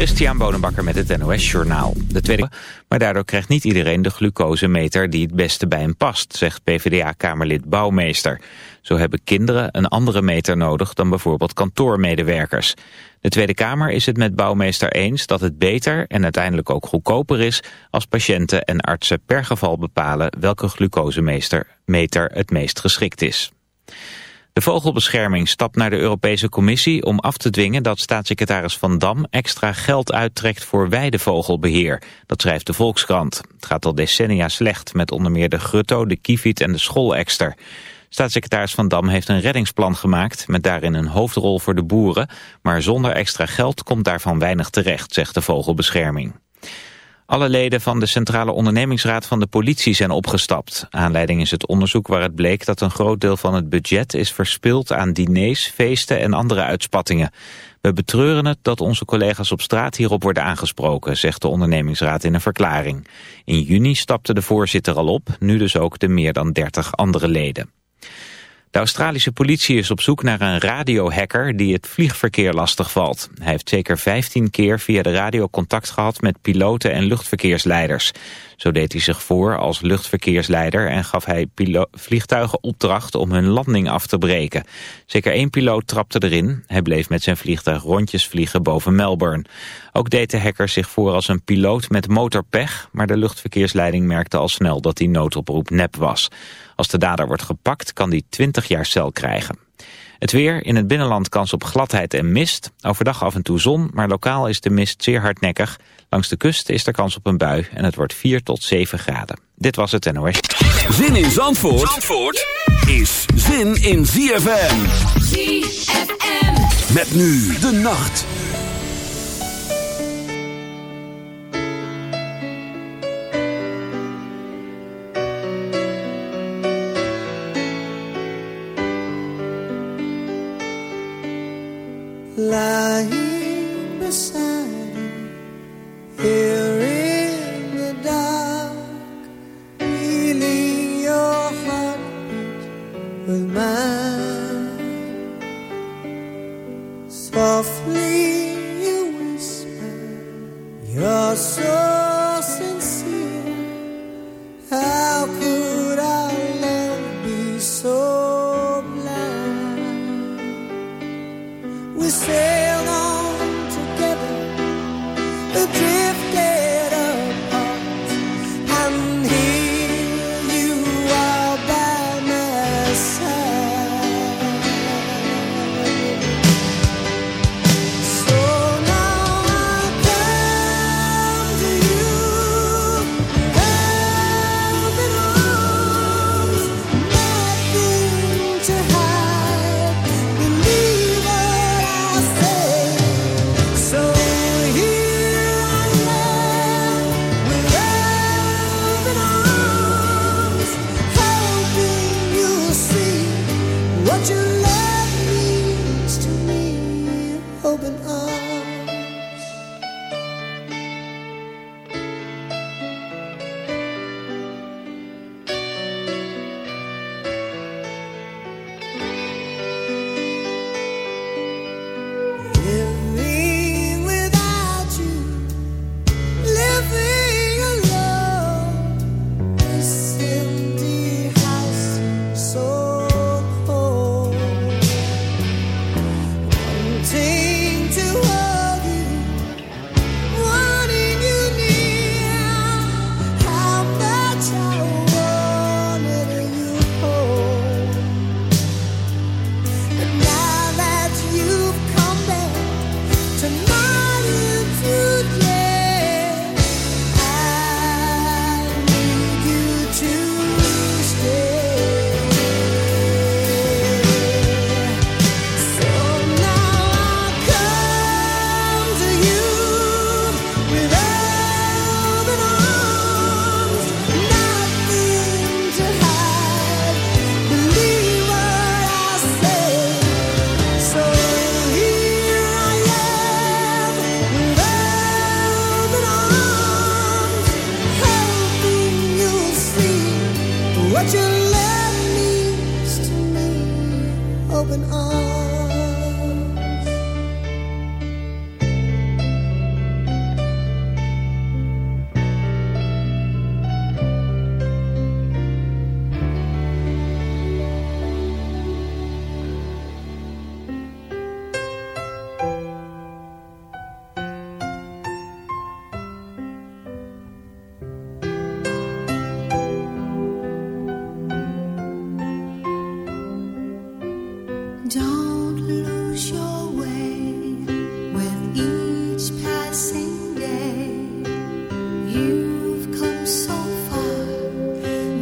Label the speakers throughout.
Speaker 1: Christian Bonenbakker met het NOS Journaal. De tweede, maar daardoor krijgt niet iedereen de glucosemeter die het beste bij hem past, zegt PvdA-kamerlid Bouwmeester. Zo hebben kinderen een andere meter nodig dan bijvoorbeeld kantoormedewerkers. De Tweede Kamer is het met Bouwmeester eens dat het beter en uiteindelijk ook goedkoper is als patiënten en artsen per geval bepalen welke glucosemeter het meest geschikt is. De vogelbescherming stapt naar de Europese Commissie om af te dwingen dat staatssecretaris Van Dam extra geld uittrekt voor weidevogelbeheer. Dat schrijft de Volkskrant. Het gaat al decennia slecht met onder meer de grutto, de kieviet en de schoolekster. Staatssecretaris Van Dam heeft een reddingsplan gemaakt met daarin een hoofdrol voor de boeren. Maar zonder extra geld komt daarvan weinig terecht, zegt de vogelbescherming. Alle leden van de Centrale Ondernemingsraad van de politie zijn opgestapt. Aanleiding is het onderzoek waaruit bleek dat een groot deel van het budget is verspild aan diners, feesten en andere uitspattingen. We betreuren het dat onze collega's op straat hierop worden aangesproken, zegt de ondernemingsraad in een verklaring. In juni stapte de voorzitter al op, nu dus ook de meer dan 30 andere leden. De Australische politie is op zoek naar een radiohacker die het vliegverkeer lastig valt. Hij heeft zeker 15 keer via de radio contact gehad met piloten en luchtverkeersleiders. Zo deed hij zich voor als luchtverkeersleider en gaf hij vliegtuigen opdracht om hun landing af te breken. Zeker één piloot trapte erin. Hij bleef met zijn vliegtuig rondjes vliegen boven Melbourne. Ook deed de hacker zich voor als een piloot met motorpech, maar de luchtverkeersleiding merkte al snel dat die noodoproep nep was. Als de dader wordt gepakt kan die 20 jaar cel krijgen. Het weer, in het binnenland kans op gladheid en mist. Overdag af en toe zon, maar lokaal is de mist zeer hardnekkig. Langs de kust is er kans op een bui en het wordt 4 tot 7 graden. Dit was het NOS.
Speaker 2: Zin in Zandvoort, Zandvoort is zin in ZFM. ZFM. Met nu de nacht.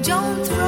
Speaker 3: Don't throw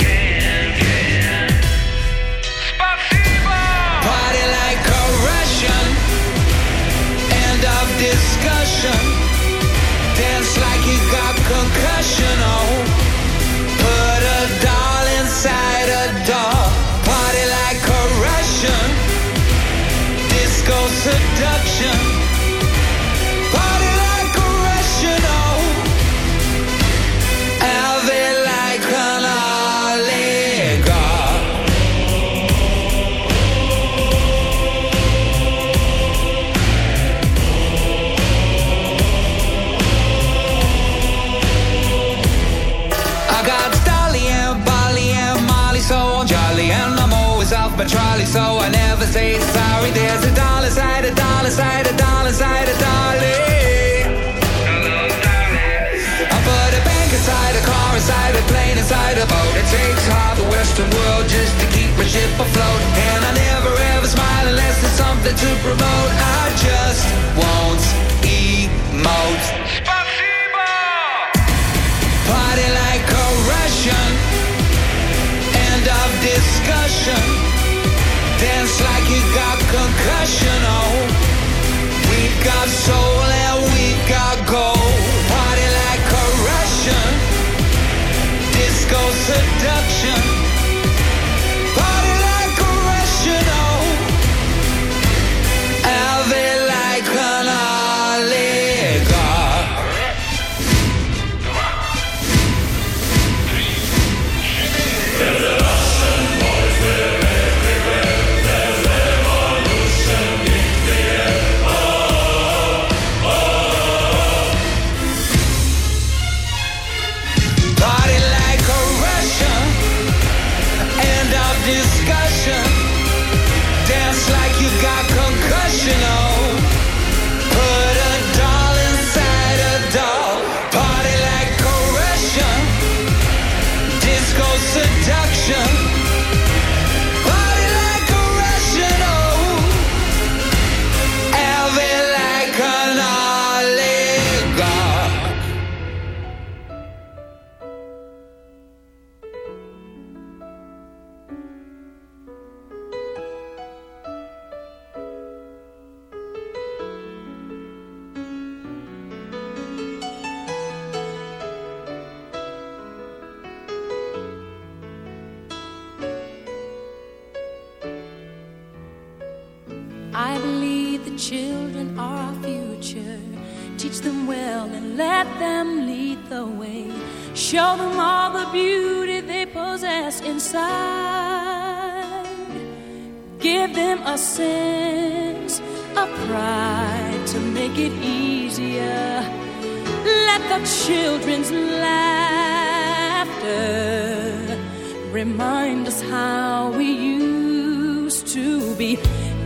Speaker 4: Discussion. Dance like you got concussion. Oh, so I never say sorry. There's a dollar side, a dollar side, a dollar side, a dolly. I put a bank inside a car, inside a plane, inside a boat. It takes half the Western world just to keep my ship afloat. And I never ever smile unless there's something to promote. I just won't emote. Party like a Russian. End of discussion. You got concussion. Oh, we've got soul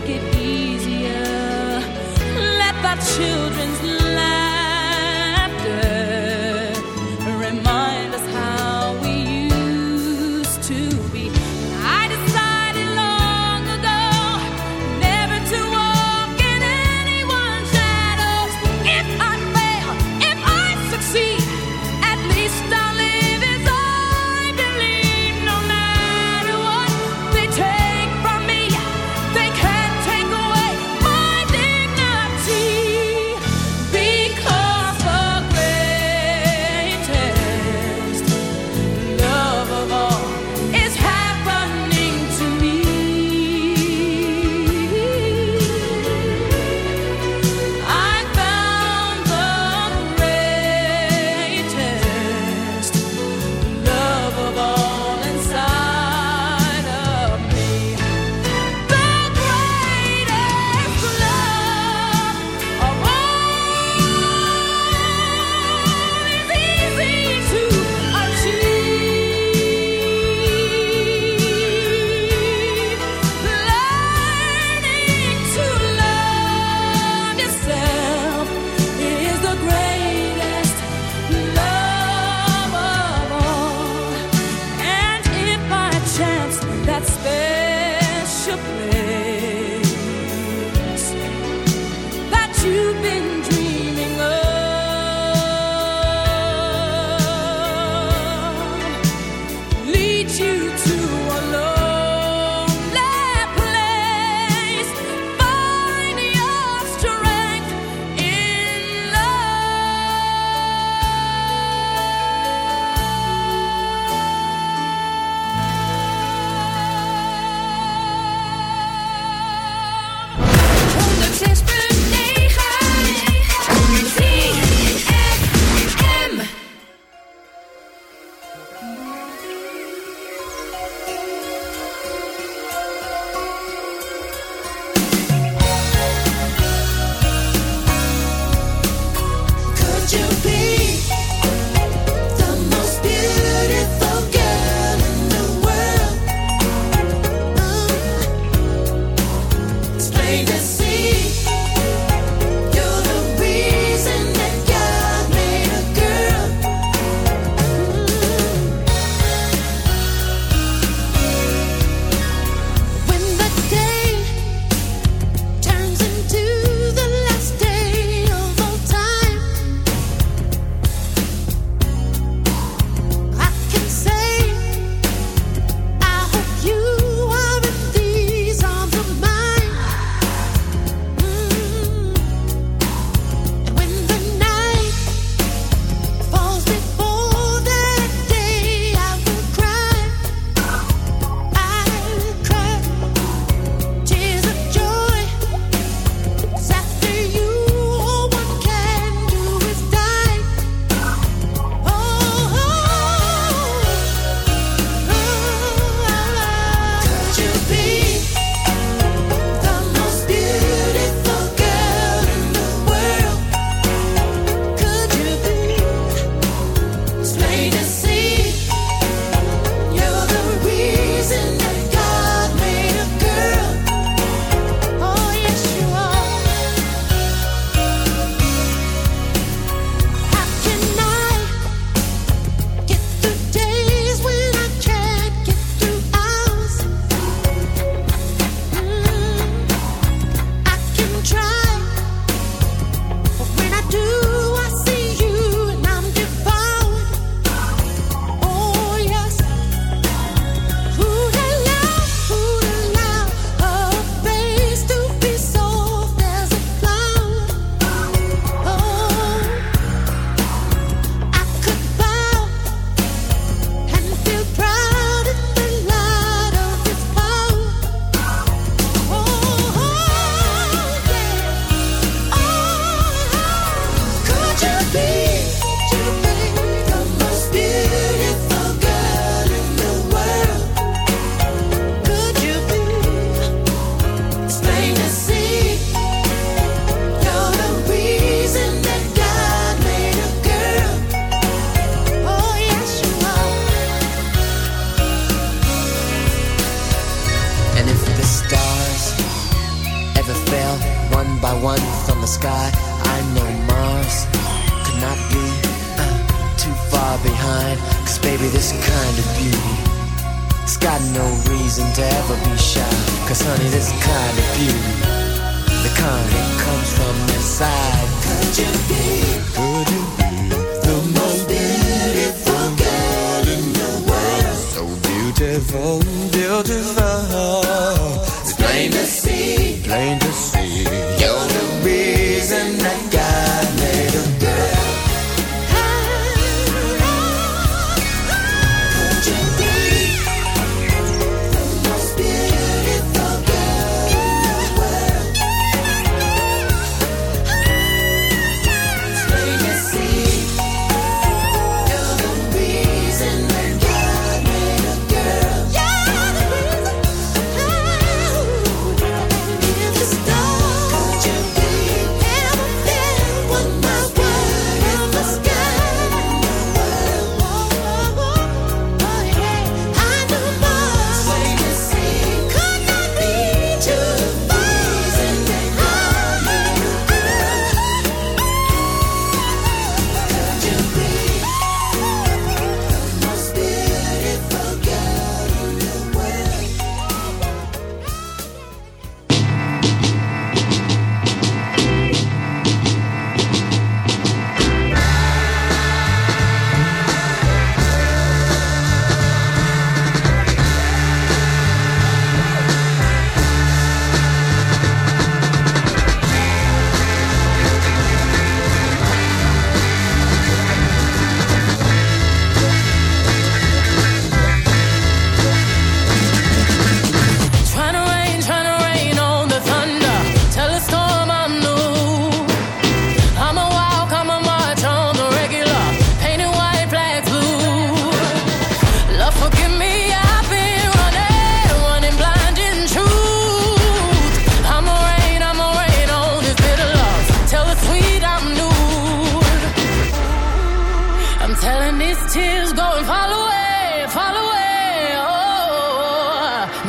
Speaker 5: make it easier. Let the children's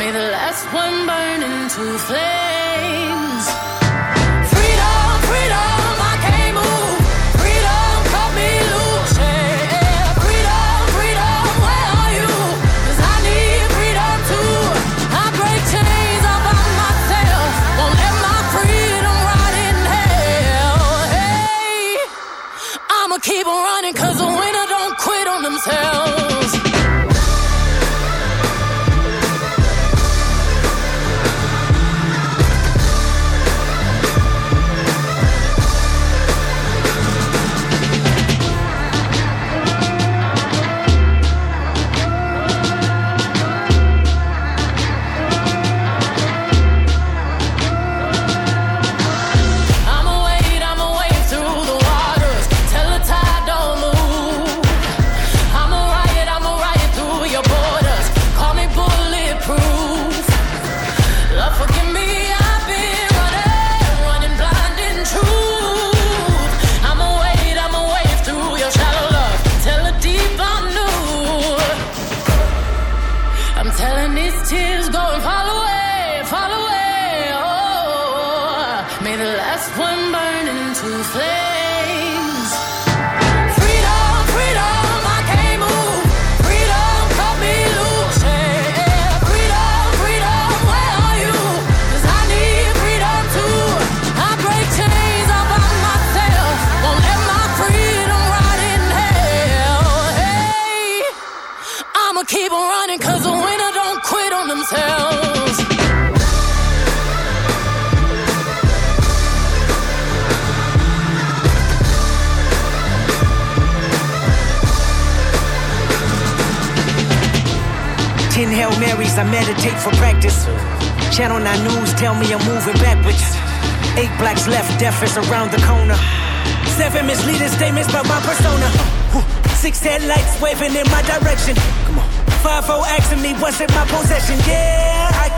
Speaker 5: May the last one burn into flames.
Speaker 6: Ten Hail Marys, I meditate for practice. Channel 9 News tell me I'm moving backwards. Eight blacks left, death is around the corner. Seven misleading statements about my persona. Six headlights waving in my direction. Come on. Five-O oh asking me what's in my possession. Yeah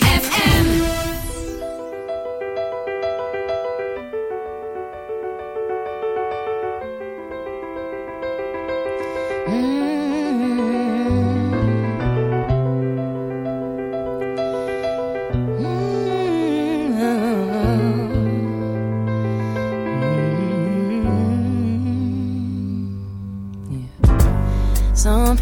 Speaker 5: Some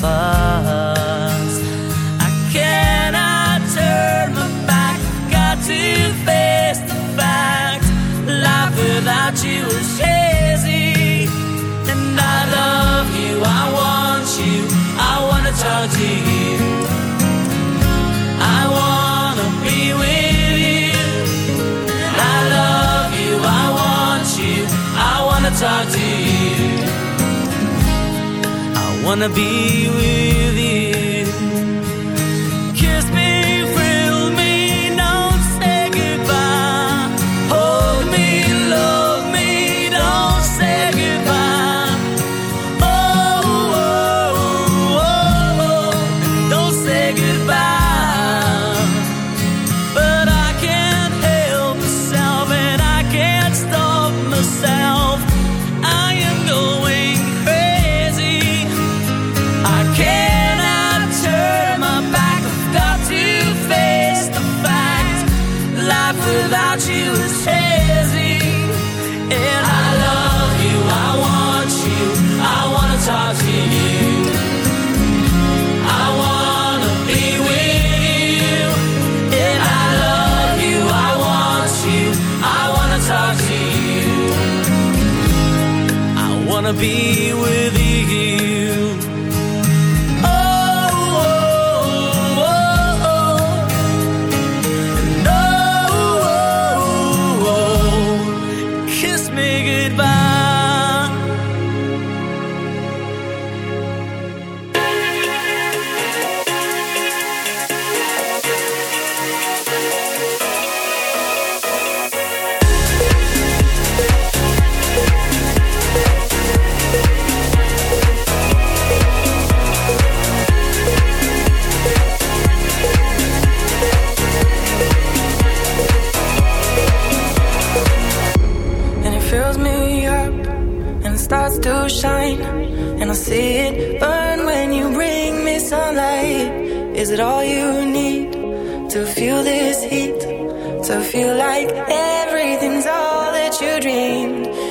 Speaker 7: fuss. I cannot turn my back. Got to face the fact. Life without you is hazy. And I love you. I want you. I wanna talk to you. Wanna be with you.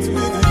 Speaker 8: made it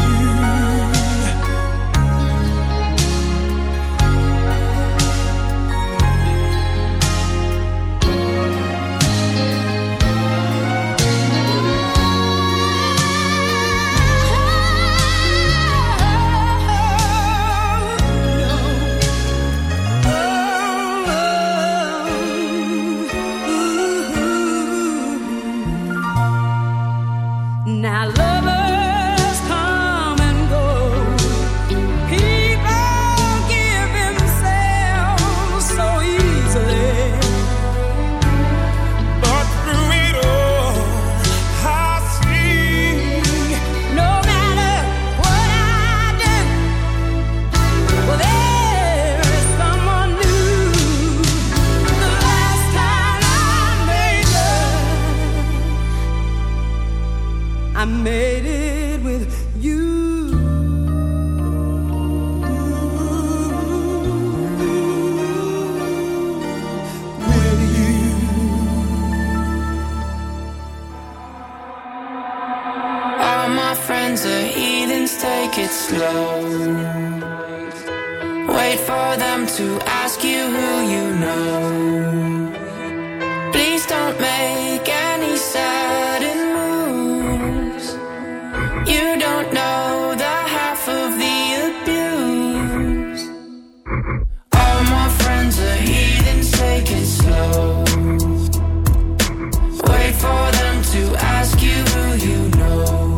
Speaker 8: to
Speaker 9: ask you who you know.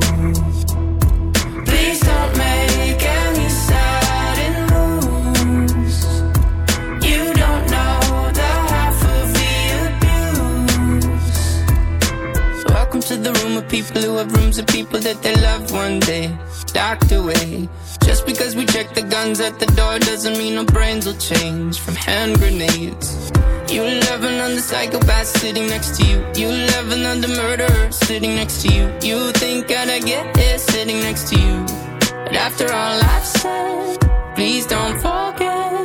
Speaker 9: Please don't make any sudden moves. You don't know the half of the abuse. Welcome to the room of people who have rooms of people that they loved one day. Docked away. Just because we check the guns at the door doesn't mean our brains will change from hand grenades. You love another psychopath sitting next to you. You love another murderer sitting next to you. You think I'd get here sitting next to you. But after all I've said, please don't forget.